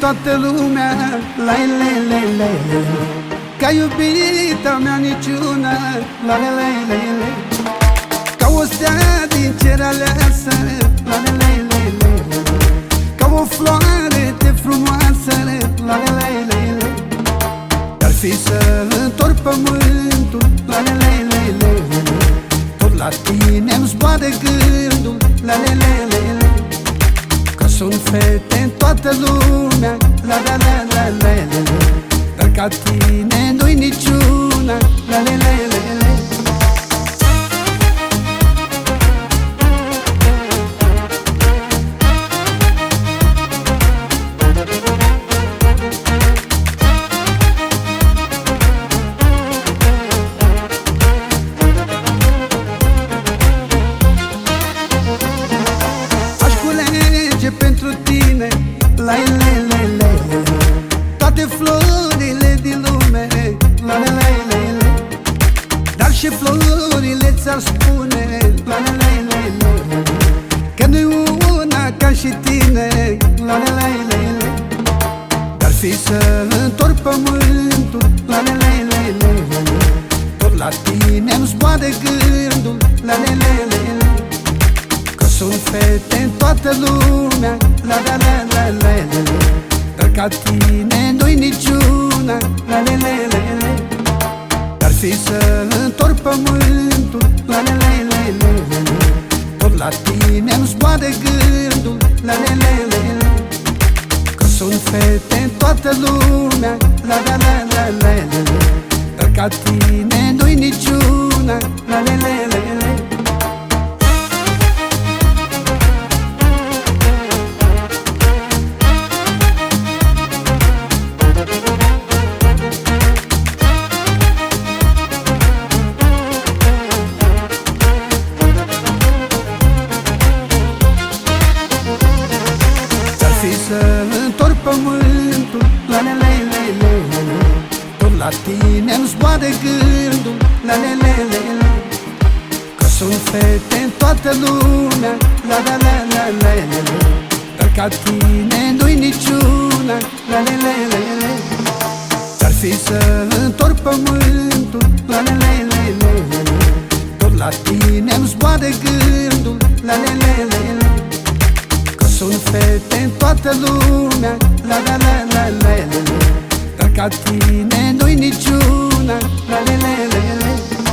toată lumea La le le le le Ca iubita mea niciuna La le le le le Ca o stea din cer aleasă La le le le le Ca o floare de frumoasă La le le le le Ar fi să întorc pământul La le le le le Tot la tine îmi zboare gândul La le le le le sunt fete în toată lumea. La la la la la la Dar ca tine și florile ți-ar spune La le, le, le, le Că nu-i una ca și tine La le, le, le, le Dar fi să întorc pământul La le, le, le, le Tot la tine îmi zboare gândul La le, le, le, le sunt fete în toată lumea La la la la la la Dar ca tine nu-i niciuna La la la la la Dar fi să întorc pământul La la la la la la Tot la tine îmi zboare gândul La la la la la Că sunt fete în toată lumea La la la la la la. Dar ca tine nu-i niciuna La la la la la tine îmi zboare gândul La le le le le Că sunt fete în toată lumea La la la la la la la Dar ca tine nu-i niciuna La le le le le Dar fi să întorc pământul La le le le le le Tot la tine îmi zboare gândul La le le le le sunt fete în toată lumea La la la la la la Dar ca tine Noi niciuna, la le, le, le, le.